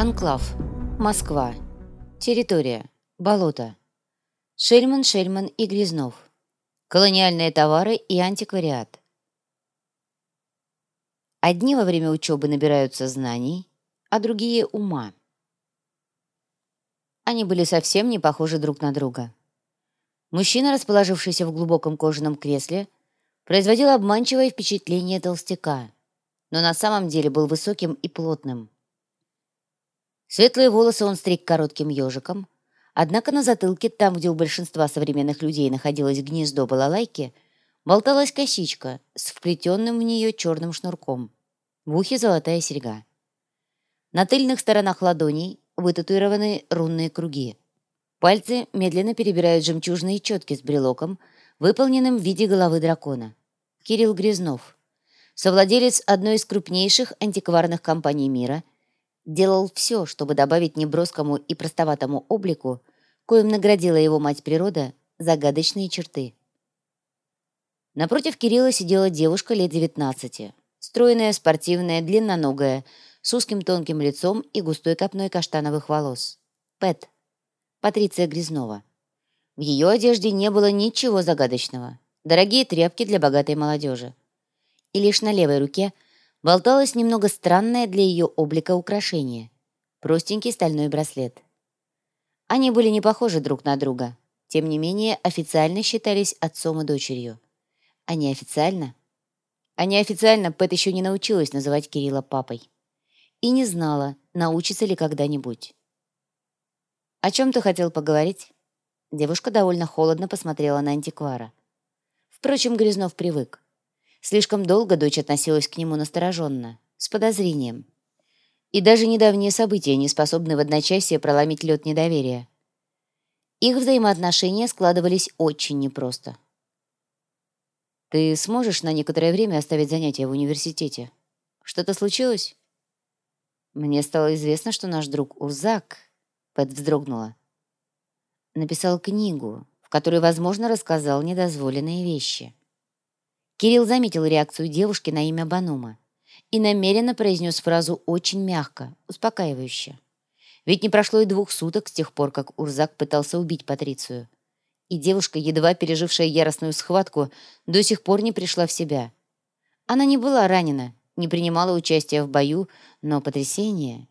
Анклав. Москва. Территория. Болото. Шельман, Шельман и Грязнов. Колониальные товары и антиквариат. Одни во время учебы набираются знаний, а другие — ума. Они были совсем не похожи друг на друга. Мужчина, расположившийся в глубоком кожаном кресле, производил обманчивое впечатление толстяка, но на самом деле был высоким и плотным. Светлые волосы он стриг коротким ежиком, однако на затылке, там, где у большинства современных людей находилось гнездо балалайки, болталась косичка с вплетенным в нее черным шнурком. В ухе золотая серьга. На тыльных сторонах ладоней вытатуированы рунные круги. Пальцы медленно перебирают жемчужные четки с брелоком, выполненным в виде головы дракона. Кирилл Грязнов, совладелец одной из крупнейших антикварных компаний мира – делал все, чтобы добавить неброскому и простоватому облику, коим наградила его мать природа, загадочные черты. Напротив Кирилла сидела девушка лет 19, стройная, спортивная, длинноногая, с узким тонким лицом и густой копной каштановых волос. Пэт. Патриция Грязнова. В ее одежде не было ничего загадочного. Дорогие тряпки для богатой молодежи. И лишь на левой руке – болталось немного странное для ее облика украшение – простенький стальной браслет. Они были не похожи друг на друга, тем не менее официально считались отцом и дочерью. А неофициально? А неофициально Пэт еще не научилась называть Кирилла папой. И не знала, научится ли когда-нибудь. «О чем ты хотел поговорить?» Девушка довольно холодно посмотрела на антиквара. Впрочем, Грязнов привык. Слишком долго дочь относилась к нему настороженно, с подозрением. И даже недавние события не способны в одночасье проломить лед недоверия. Их взаимоотношения складывались очень непросто. «Ты сможешь на некоторое время оставить занятия в университете? Что-то случилось?» «Мне стало известно, что наш друг Урзак...» Пэт вздрогнула. Написал книгу, в которой, возможно, рассказал недозволенные вещи. Кирилл заметил реакцию девушки на имя Банума и намеренно произнес фразу очень мягко, успокаивающе. Ведь не прошло и двух суток с тех пор, как Урзак пытался убить Патрицию. И девушка, едва пережившая яростную схватку, до сих пор не пришла в себя. Она не была ранена, не принимала участия в бою, но потрясение...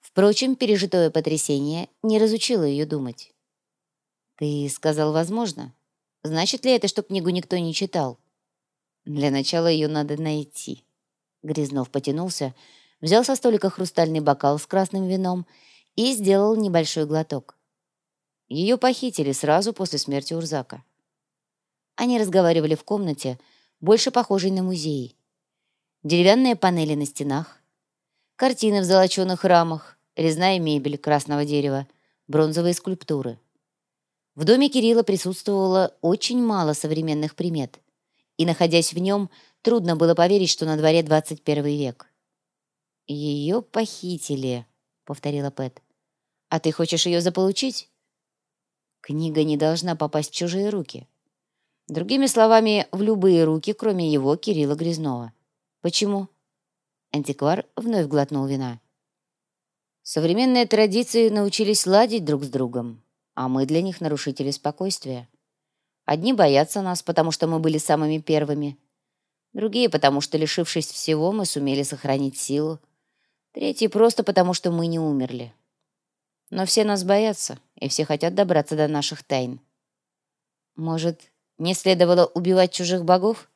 Впрочем, пережитое потрясение не разучило ее думать. «Ты сказал, возможно?» Значит ли это, что книгу никто не читал? Для начала ее надо найти. Грязнов потянулся, взял со столика хрустальный бокал с красным вином и сделал небольшой глоток. Ее похитили сразу после смерти Урзака. Они разговаривали в комнате, больше похожей на музей. Деревянные панели на стенах, картины в золоченых рамах, резная мебель красного дерева, бронзовые скульптуры — в доме Кирилла присутствовало очень мало современных примет, и, находясь в нем, трудно было поверить, что на дворе 21 век. «Ее похитили», — повторила Пэт. «А ты хочешь ее заполучить?» «Книга не должна попасть в чужие руки». Другими словами, в любые руки, кроме его, Кирилла Грязнова. «Почему?» Антиквар вновь глотнул вина. Современные традиции научились ладить друг с другом а мы для них нарушители спокойствия. Одни боятся нас, потому что мы были самыми первыми. Другие, потому что, лишившись всего, мы сумели сохранить силу. Третьи просто потому, что мы не умерли. Но все нас боятся, и все хотят добраться до наших тайн. Может, не следовало убивать чужих богов?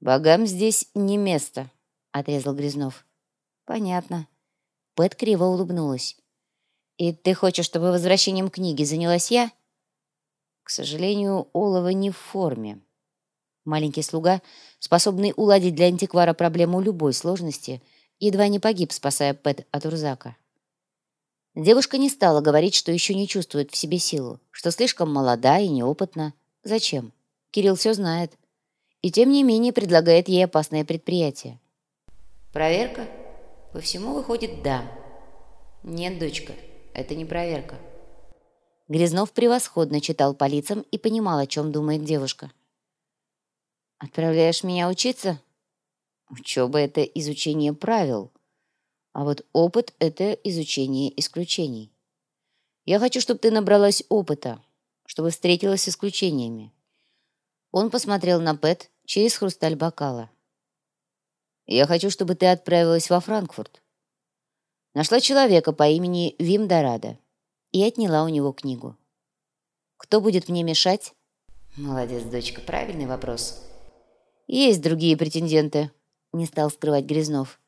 Богам здесь не место, — отрезал Грязнов. Понятно. Пэт криво улыбнулась. «И ты хочешь, чтобы возвращением книги занялась я?» «К сожалению, Олова не в форме». Маленький слуга, способный уладить для антиквара проблему любой сложности, едва не погиб, спасая Пэт от Урзака. Девушка не стала говорить, что еще не чувствует в себе силу, что слишком молода и неопытна. Зачем? Кирилл все знает. И тем не менее предлагает ей опасное предприятие. «Проверка?» «По всему выходит, да». «Нет, дочка, это не проверка». Грязнов превосходно читал по лицам и понимал, о чем думает девушка. «Отправляешь меня учиться?» «Учеба — это изучение правил. А вот опыт — это изучение исключений. Я хочу, чтобы ты набралась опыта, чтобы встретилась с исключениями. Он посмотрел на Пэт через хрусталь бокала. Я хочу, чтобы ты отправилась во Франкфурт. Нашла человека по имени Вим Дорадо и отняла у него книгу. Кто будет мне мешать? Молодец, дочка, правильный вопрос. Есть другие претенденты, не стал скрывать Грязнов.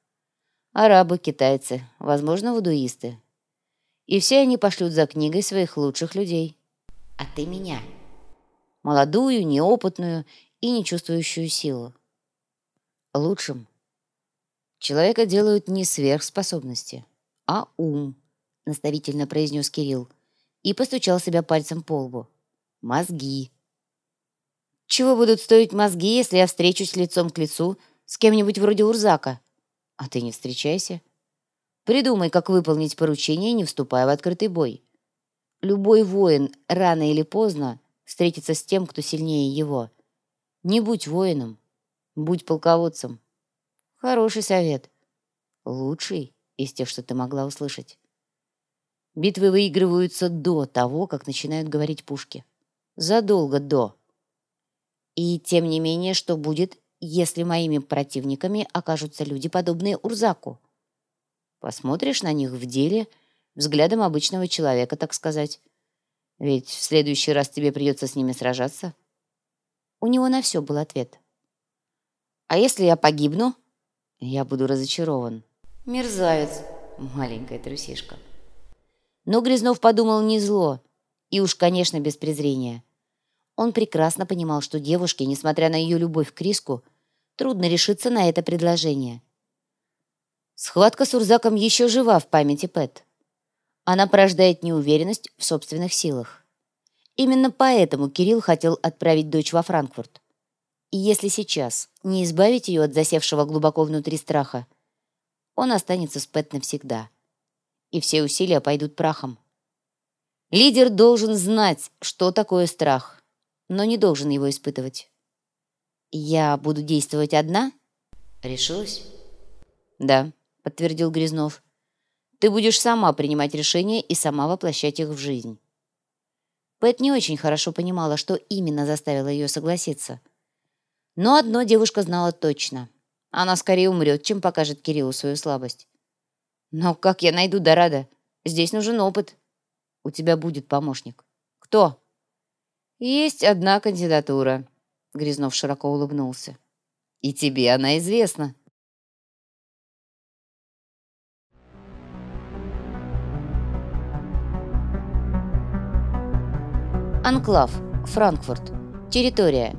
Арабы, китайцы, возможно, вудуисты. И все они пошлют за книгой своих лучших людей. А ты меня. Молодую, неопытную и не чувствующую силу. Лучшим Человека делают не сверхспособности, а ум, наставительно произнес Кирилл и постучал себя пальцем по лбу. Мозги. Чего будут стоить мозги, если я встречусь лицом к лицу с кем-нибудь вроде Урзака? А ты не встречайся. Придумай, как выполнить поручение, не вступая в открытый бой. Любой воин рано или поздно встретится с тем, кто сильнее его. Не будь воином, будь полководцем. Хороший совет. Лучший из тех, что ты могла услышать. Битвы выигрываются до того, как начинают говорить пушки. Задолго до. И тем не менее, что будет, если моими противниками окажутся люди, подобные Урзаку? Посмотришь на них в деле взглядом обычного человека, так сказать. Ведь в следующий раз тебе придется с ними сражаться. У него на все был ответ. «А если я погибну?» Я буду разочарован. Мерзавец, маленькая трусишка. Но Грязнов подумал не зло, и уж, конечно, без презрения. Он прекрасно понимал, что девушке, несмотря на ее любовь к риску, трудно решиться на это предложение. Схватка с Урзаком еще жива в памяти Пэт. Она порождает неуверенность в собственных силах. Именно поэтому Кирилл хотел отправить дочь во Франкфурт. И если сейчас не избавить ее от засевшего глубоко внутри страха, он останется с Пэт навсегда. И все усилия пойдут прахом. Лидер должен знать, что такое страх, но не должен его испытывать. «Я буду действовать одна?» «Решилась?» «Да», — подтвердил Грязнов. «Ты будешь сама принимать решения и сама воплощать их в жизнь». Пэт не очень хорошо понимала, что именно заставило ее согласиться — но одно девушка знала точно. Она скорее умрет, чем покажет Кириллу свою слабость. Но как я найду Дорадо? Здесь нужен опыт. У тебя будет помощник. Кто? Есть одна кандидатура. Грязнов широко улыбнулся. И тебе она известна. Анклав, Франкфурт. Территория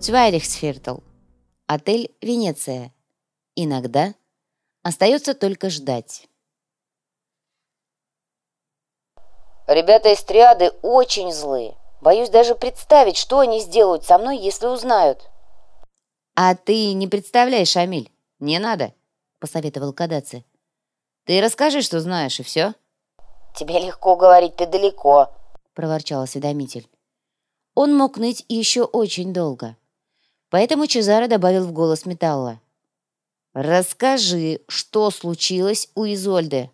Цвайлихсфертл. Отель «Венеция». Иногда остается только ждать. Ребята из триады очень злые. Боюсь даже представить, что они сделают со мной, если узнают. «А ты не представляешь, Шамиль, не надо», — посоветовал Кадаци. «Ты расскажи, что знаешь, и все». «Тебе легко говорить, ты далеко», — проворчал осведомитель. Он мог ныть еще очень долго. Поэтому Чезаро добавил в голос металла. «Расскажи, что случилось у Изольды?»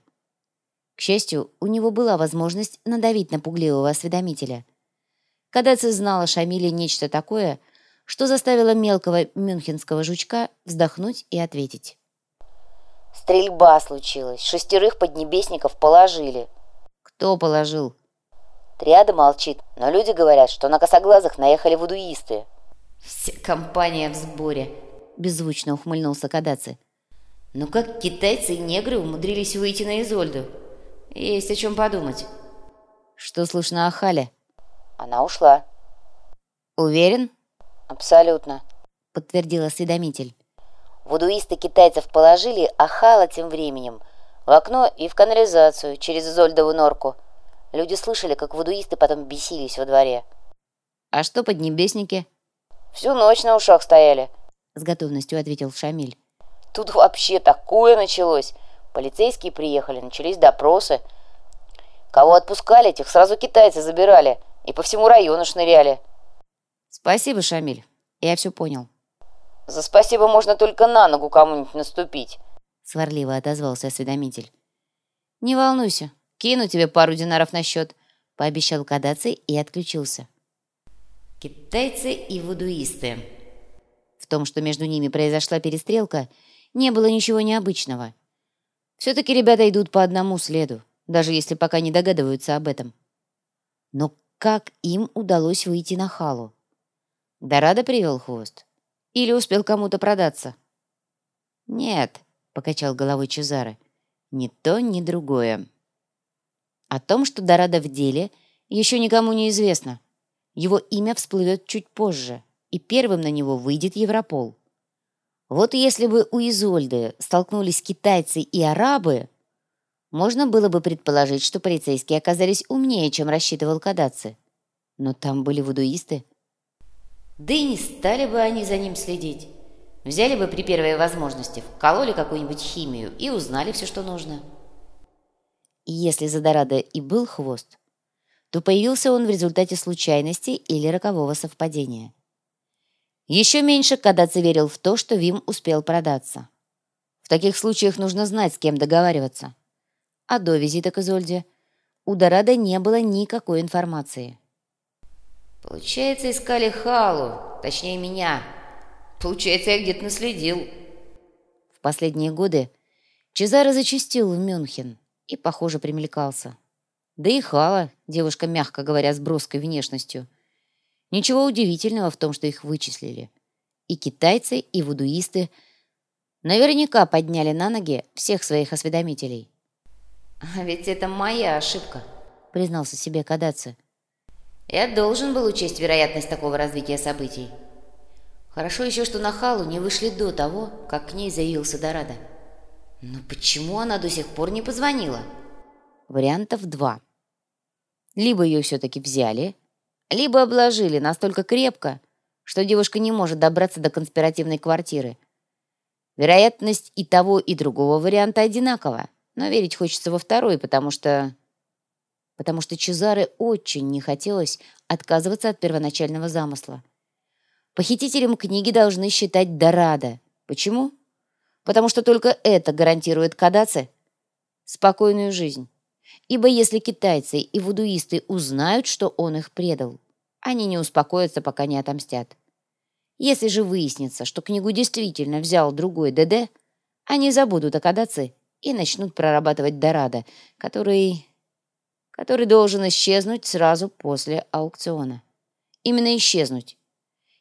К счастью, у него была возможность надавить на пугливого осведомителя. Кадаци знала Шамиле нечто такое, что заставило мелкого мюнхенского жучка вздохнуть и ответить. «Стрельба случилась. Шестерых поднебесников положили». «Кто положил?» Триада молчит, но люди говорят, что на косоглазых наехали вудуисты. «Вся компания в сборе», — беззвучно ухмыльнулся Кадаци. «Но как китайцы и негры умудрились выйти на Изольду? Есть о чем подумать». «Что слышно о Хале?» «Она ушла». «Уверен?» «Абсолютно», — подтвердил осведомитель. Вудуисты китайцев положили, а Хала тем временем в окно и в канализацию через Изольдову норку. Люди слышали, как вудуисты потом бесились во дворе. «А что поднебесники?» Всю ночь на ушах стояли», — с готовностью ответил Шамиль. «Тут вообще такое началось. Полицейские приехали, начались допросы. Кого отпускали, тех сразу китайцы забирали и по всему району шныряли». «Спасибо, Шамиль, я все понял». «За спасибо можно только на ногу кому-нибудь наступить», — сварливо отозвался осведомитель. «Не волнуйся, кину тебе пару динаров на счет», — пообещал Кадаци и отключился. Китайцы и вудуисты. В том, что между ними произошла перестрелка, не было ничего необычного. Все-таки ребята идут по одному следу, даже если пока не догадываются об этом. Но как им удалось выйти на халу? Дорадо привел хвост? Или успел кому-то продаться? «Нет», — покачал головой Чезаре, — «ни то, ни другое». О том, что Дорадо в деле, еще никому не известно. Его имя всплывет чуть позже, и первым на него выйдет Европол. Вот если бы у Изольды столкнулись китайцы и арабы, можно было бы предположить, что полицейские оказались умнее, чем рассчитывал Кадаци. Но там были вудуисты. Да и не стали бы они за ним следить. Взяли бы при первой возможности, вкололи какую-нибудь химию и узнали все, что нужно. И если за Дорадо и был хвост, то появился он в результате случайности или рокового совпадения. Еще меньше Кадаци верил в то, что Вим успел продаться. В таких случаях нужно знать, с кем договариваться. А до визита к Изольде у Дорадо не было никакой информации. «Получается, искали Халу, точнее меня. Получается, я где-то наследил». В последние годы Чезаро зачастил в Мюнхен и, похоже, примелькался. Да и Хала, девушка, мягко говоря, с броской внешностью – Ничего удивительного в том, что их вычислили. И китайцы, и вудуисты наверняка подняли на ноги всех своих осведомителей. «А ведь это моя ошибка», — признался себе Кадаци. «Я должен был учесть вероятность такого развития событий. Хорошо еще, что на Халу не вышли до того, как к ней заявился Дорадо. Но почему она до сих пор не позвонила?» Вариантов два. Либо ее все-таки взяли, либо обложили настолько крепко, что девушка не может добраться до конспиративной квартиры. Вероятность и того, и другого варианта одинакова, но верить хочется во второй, потому что... Потому что Чезаре очень не хотелось отказываться от первоначального замысла. Похитителем книги должны считать Дорадо. Почему? Потому что только это гарантирует Кадаце спокойную жизнь. Ибо если китайцы и вудуисты узнают, что он их предал, они не успокоятся, пока не отомстят. Если же выяснится, что книгу действительно взял другой ДД, они забудут о Кадаци и начнут прорабатывать Дорадо, который... который должен исчезнуть сразу после аукциона. Именно исчезнуть.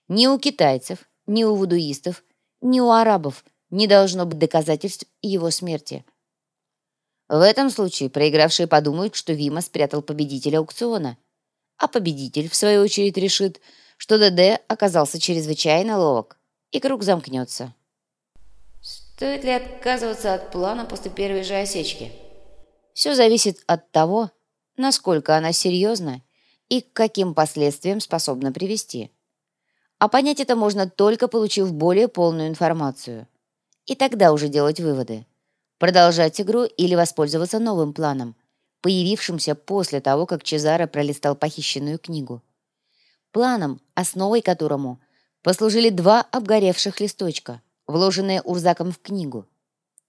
Ни у китайцев, ни у вудуистов, ни у арабов не должно быть доказательств его смерти – в этом случае проигравшие подумают, что Вима спрятал победителя аукциона, а победитель, в свою очередь, решит, что ДД оказался чрезвычайно ловок, и круг замкнется. Стоит ли отказываться от плана после первой же осечки? Все зависит от того, насколько она серьезна и к каким последствиям способна привести. А понять это можно только получив более полную информацию. И тогда уже делать выводы продолжать игру или воспользоваться новым планом, появившимся после того, как Чезаро пролистал похищенную книгу. Планом, основой которому послужили два обгоревших листочка, вложенные Урзаком в книгу,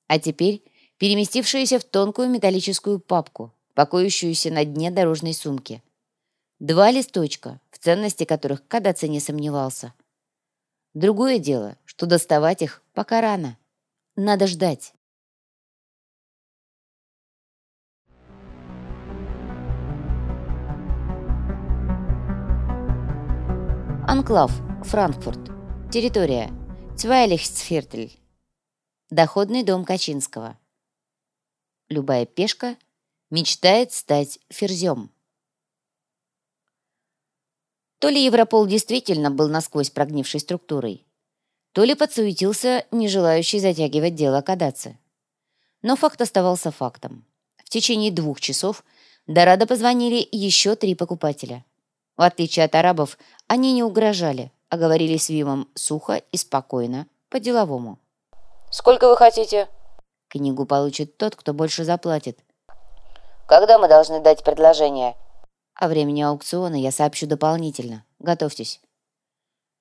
а теперь переместившиеся в тонкую металлическую папку, покоящуюся на дне дорожной сумки. Два листочка, в ценности которых Кадаци не сомневался. Другое дело, что доставать их пока рано. Надо ждать. Анклав, Франкфурт. Территория. Цвайлихсфертель. Доходный дом Качинского. Любая пешка мечтает стать ферзем. То ли Европол действительно был насквозь прогнившей структурой, то ли подсуетился, не желающий затягивать дело Кадаци. Но факт оставался фактом. В течение двух часов Дорадо позвонили еще три покупателя – в отличие от арабов, они не угрожали, а говорили с Вимом сухо и спокойно, по-деловому. «Сколько вы хотите?» Книгу получит тот, кто больше заплатит. «Когда мы должны дать предложение?» «О времени аукциона я сообщу дополнительно. Готовьтесь».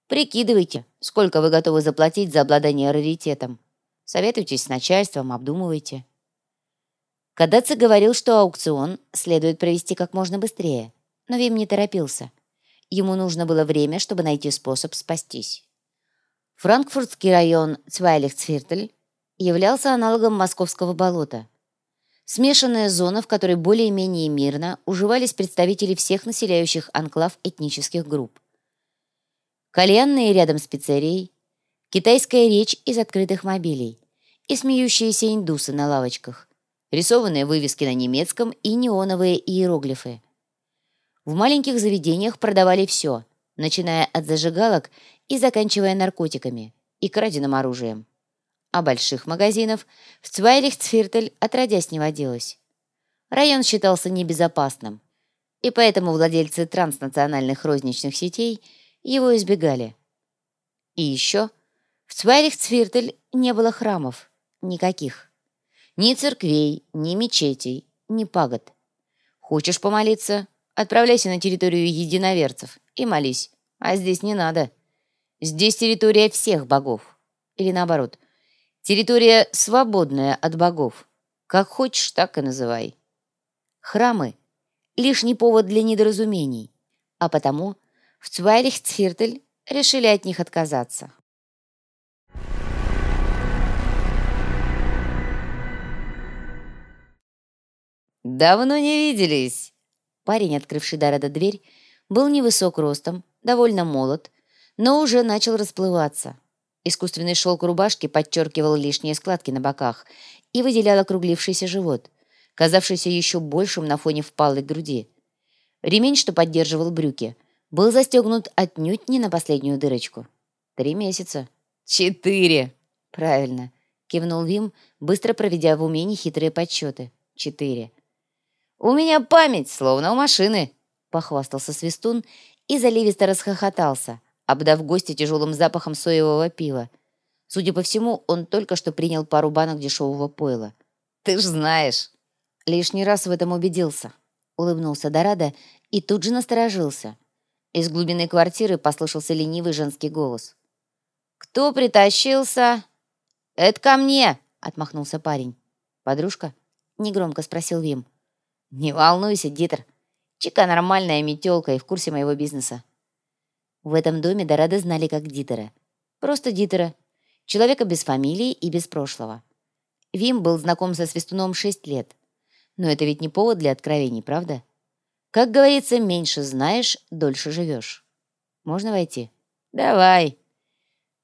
«Прикидывайте, сколько вы готовы заплатить за обладание раритетом. Советуйтесь с начальством, обдумывайте. Кадаци говорил, что аукцион следует провести как можно быстрее, но Вим не торопился. Ему нужно было время, чтобы найти способ спастись. Франкфуртский район Цвайлихцвиртель являлся аналогом московского болота. Смешанная зона, в которой более-менее мирно уживались представители всех населяющих анклав этнических групп. Кальянные рядом с пиццерией, китайская речь из открытых мобилей и смеющиеся индусы на лавочках, рисованные вывески на немецком и неоновые иероглифы. В маленьких заведениях продавали все, начиная от зажигалок и заканчивая наркотиками и краденым оружием. А больших магазинов в Цвайлихцфиртель отродясь не водилось. Район считался небезопасным, и поэтому владельцы транснациональных розничных сетей его избегали. И еще в Цвайлихцфиртель не было храмов, никаких. Ни церквей, ни мечетей, ни пагод. Хочешь помолиться? Отправляйся на территорию единоверцев и молись. А здесь не надо. Здесь территория всех богов. Или наоборот, территория, свободная от богов. Как хочешь, так и называй. Храмы — лишний повод для недоразумений, а потому в Цвайлихцфиртель решили от них отказаться. «Давно не виделись!» Парень, открывший Дарада дверь, был невысок ростом, довольно молод, но уже начал расплываться. Искусственный шелк рубашки подчеркивал лишние складки на боках и выделял округлившийся живот, казавшийся еще большим на фоне впалой груди. Ремень, что поддерживал брюки, был застегнут отнюдь не на последнюю дырочку. Три месяца. «Четыре!» «Правильно», — кивнул Вим, быстро проведя в уме нехитрые подсчеты. «Четыре». «У меня память, словно у машины», — похвастался Свистун и заливисто расхохотался, обдав гостя тяжелым запахом соевого пива. Судя по всему, он только что принял пару банок дешевого пойла. «Ты ж знаешь!» Лишний раз в этом убедился. Улыбнулся Дорадо и тут же насторожился. Из глубины квартиры послышался ленивый женский голос. «Кто притащился?» «Это ко мне!» — отмахнулся парень. «Подружка?» — негромко спросил Вим. «Не волнуйся, Дитер. Чика нормальная метелка и в курсе моего бизнеса». В этом доме Дорадо знали как Дитера. Просто Дитера. Человека без фамилии и без прошлого. Вим был знаком со Свистуном шесть лет. Но это ведь не повод для откровений, правда? Как говорится, меньше знаешь, дольше живешь. Можно войти? Давай.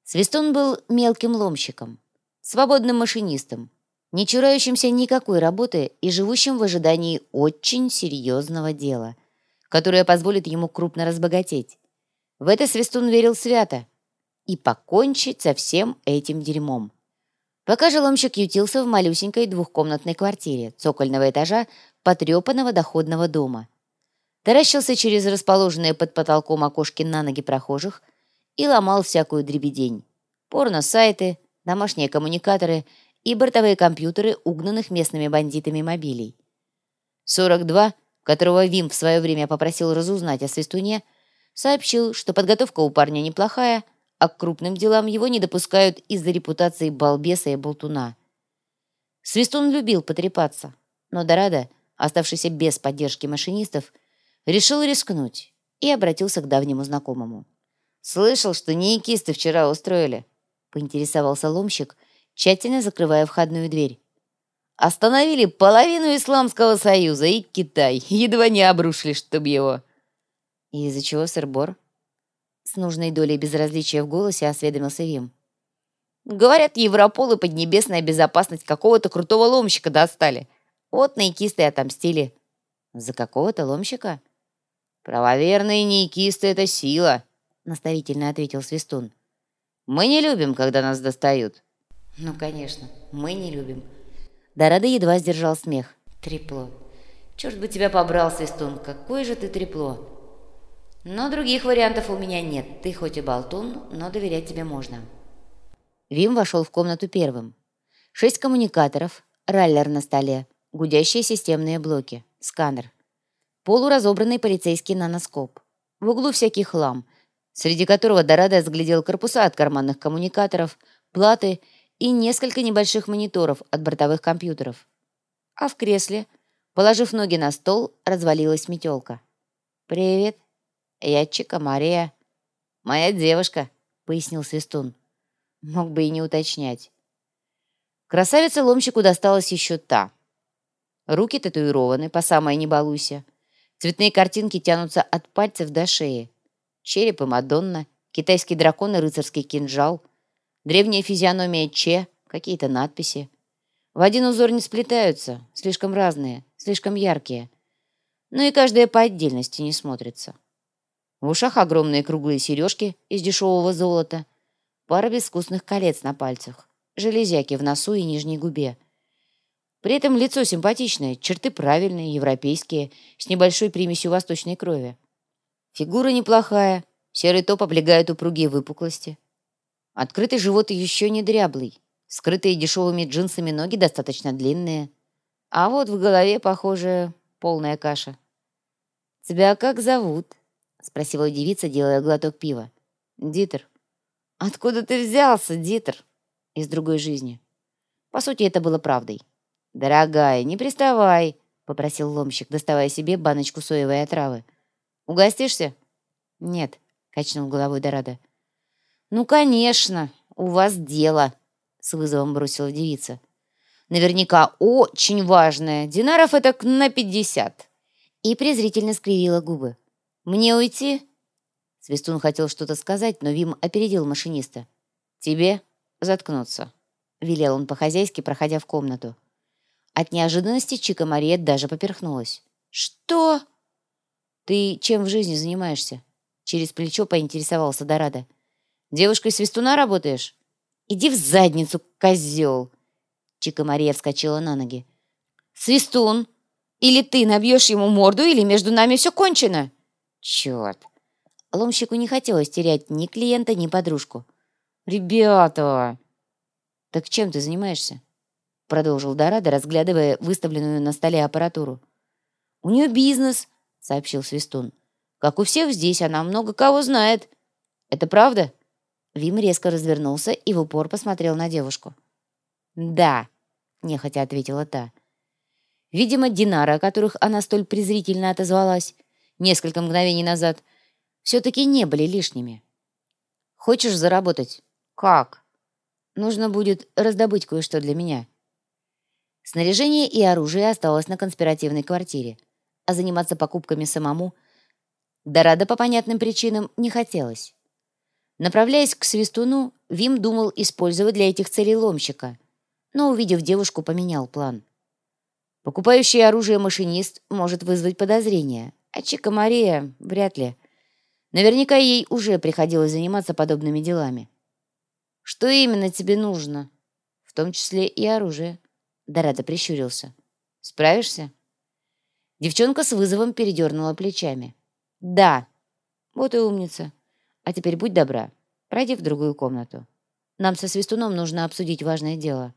Свистун был мелким ломщиком, свободным машинистом, не чурающимся никакой работы и живущим в ожидании очень серьезного дела, которое позволит ему крупно разбогатеть. В это Свистун верил свято и покончить со всем этим дерьмом. Пока желомщик ютился в малюсенькой двухкомнатной квартире цокольного этажа потрепанного доходного дома. Таращился через расположенные под потолком окошки на ноги прохожих и ломал всякую дребедень. Порно-сайты, домашние коммуникаторы — и бортовые компьютеры угнанных местными бандитами мобилей. 42, которого Вим в свое время попросил разузнать о Свистуне, сообщил, что подготовка у парня неплохая, а к крупным делам его не допускают из-за репутации балбеса и болтуна. Свистун любил потрепаться, но Дорадо, оставшийся без поддержки машинистов, решил рискнуть и обратился к давнему знакомому. «Слышал, что неикисты вчера устроили», — поинтересовался ломщик, тщательно закрывая входную дверь. Остановили половину Исламского Союза и Китай. Едва не обрушили, чтоб его. И из-за чего сыр-бор? С нужной долей безразличия в голосе осведомился Вим. Говорят, Европол и поднебесная безопасность какого-то крутого ломщика достали. Вот наикисты отомстили. За какого-то ломщика? Правоверные наикисты — это сила, наставительно ответил Свистун. Мы не любим, когда нас достают. Ну, конечно, мы не любим. Дорадо едва сдержал смех. Трепло. Черт бы тебя побрал, Свистун, какое же ты трепло. Но других вариантов у меня нет. Ты хоть и болтун, но доверять тебе можно. Вим вошел в комнату первым. Шесть коммуникаторов, раллер на столе, гудящие системные блоки, сканер. Полуразобранный полицейский наноскоп. В углу всякий хлам, среди которого Дорадо взглядел корпуса от карманных коммуникаторов, платы и несколько небольших мониторов от бортовых компьютеров. А в кресле, положив ноги на стол, развалилась метелка. «Привет, я Чика Мария. Моя девушка», — пояснил Свистун. Мог бы и не уточнять. Красавице-ломщику досталась еще та. Руки татуированы, по самой не балуйся. Цветные картинки тянутся от пальцев до шеи. Череп и Мадонна, китайский дракон и рыцарский кинжал, древняя физиономия Че, какие-то надписи. В один узор не сплетаются, слишком разные, слишком яркие. Но и каждая по отдельности не смотрится. В ушах огромные круглые сережки из дешевого золота, пара безвкусных колец на пальцах, железяки в носу и нижней губе. При этом лицо симпатичное, черты правильные, европейские, с небольшой примесью восточной крови. Фигура неплохая, серый топ облегает упругие выпуклости. Открытый живот еще не дряблый, скрытые дешевыми джинсами ноги достаточно длинные. А вот в голове, похоже, полная каша. «Тебя как зовут?» — спросила девица, делая глоток пива. «Дитер». «Откуда ты взялся, Дитер?» «Из другой жизни». По сути, это было правдой. «Дорогая, не приставай», — попросил ломщик, доставая себе баночку соевой отравы. «Угостишься?» «Нет», — качнул головой Дорадо. «Ну, конечно, у вас дело», — с вызовом бросила девица. «Наверняка очень важное. Динаров это на пятьдесят». И презрительно скривила губы. «Мне уйти?» Свистун хотел что-то сказать, но Вим опередил машиниста. «Тебе заткнуться», — велел он по-хозяйски, проходя в комнату. От неожиданности Чика Мария даже поперхнулась. «Что?» «Ты чем в жизни занимаешься?» Через плечо поинтересовался Дорадо. «Девушкой свистуна работаешь?» «Иди в задницу, козел!» Чика Мария вскочила на ноги. «Свистун! Или ты набьешь ему морду, или между нами все кончено!» «Черт!» Ломщику не хотелось терять ни клиента, ни подружку. «Ребята!» «Так чем ты занимаешься?» — продолжил Дорадо, разглядывая выставленную на столе аппаратуру. «У нее бизнес», — сообщил Свистун. «Как у всех здесь, она много кого знает. Это правда?» Вим резко развернулся и в упор посмотрел на девушку. «Да», — нехотя ответила та. Видимо, Динара, о которых она столь презрительно отозвалась несколько мгновений назад, все-таки не были лишними. «Хочешь заработать?» «Как?» «Нужно будет раздобыть кое-что для меня». Снаряжение и оружие осталось на конспиративной квартире, а заниматься покупками самому Дорадо по понятным причинам не хотелось. Направляясь к Свистуну, Вим думал использовать для этих целей ломщика, но, увидев девушку, поменял план. Покупающий оружие машинист может вызвать подозрения, а Чика Мария вряд ли. Наверняка ей уже приходилось заниматься подобными делами. «Что именно тебе нужно?» «В том числе и оружие», Дорадо прищурился. «Справишься?» Девчонка с вызовом передернула плечами. «Да». «Вот и умница. А теперь будь добра, пройди в другую комнату. Нам со Свистуном нужно обсудить важное дело».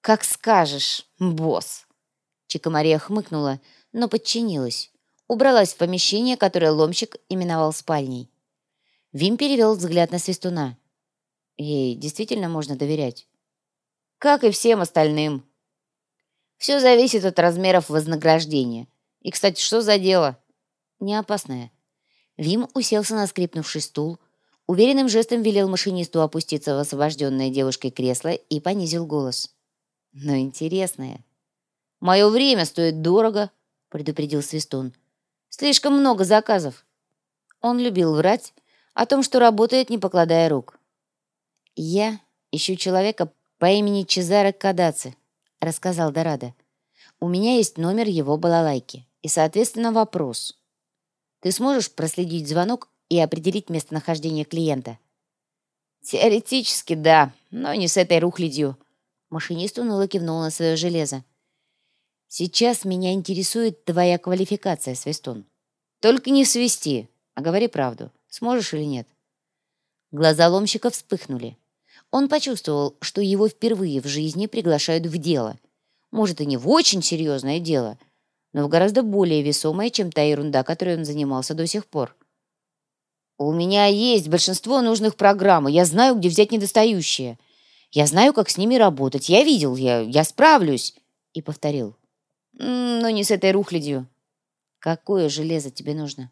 «Как скажешь, босс!» Чика Мария хмыкнула, но подчинилась. Убралась в помещение, которое ломщик именовал спальней. Вим перевел взгляд на Свистуна. Ей действительно можно доверять как и всем остальным. Все зависит от размеров вознаграждения. И, кстати, что за дело? Не опасное. Вим уселся на скрипнувший стул, уверенным жестом велел машинисту опуститься в освобожденное девушкой кресло и понизил голос. Но интересное. «Мое время стоит дорого», — предупредил Свистун. «Слишком много заказов». Он любил врать о том, что работает, не покладая рук. «Я ищу человека, по имени Чезаре Кадаци», — рассказал Дорадо. «У меня есть номер его балалайки и, соответственно, вопрос. Ты сможешь проследить звонок и определить местонахождение клиента?» «Теоретически, да, но не с этой рухлядью». Машинист уныло кивнул на свое железо. «Сейчас меня интересует твоя квалификация, Свистун. Только не свисти, а говори правду. Сможешь или нет?» Глаза ломщика вспыхнули. Он почувствовал, что его впервые в жизни приглашают в дело. Может, и не в очень серьезное дело, но в гораздо более весомое, чем та ерунда, которой он занимался до сих пор. «У меня есть большинство нужных программ, я знаю, где взять недостающие. Я знаю, как с ними работать. Я видел, я, я справлюсь. И повторил. Но не с этой рухлядью. Какое железо тебе нужно?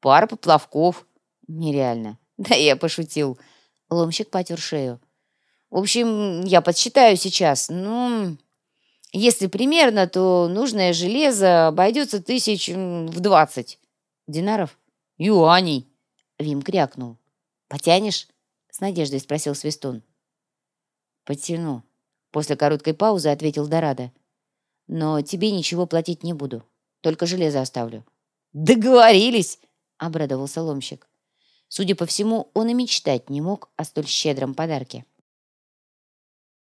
Пара поплавков. Нереально. Да я пошутил. Ломщик потер шею. В общем, я подсчитаю сейчас. Ну, если примерно, то нужное железо обойдется тысяч в двадцать. Динаров? Юаней. Вим крякнул. Потянешь? С надеждой спросил Свистун. Потяну. После короткой паузы ответил Дорадо. Но тебе ничего платить не буду. Только железо оставлю. Договорились, обрадовался ломщик. Судя по всему, он и мечтать не мог о столь щедром подарке.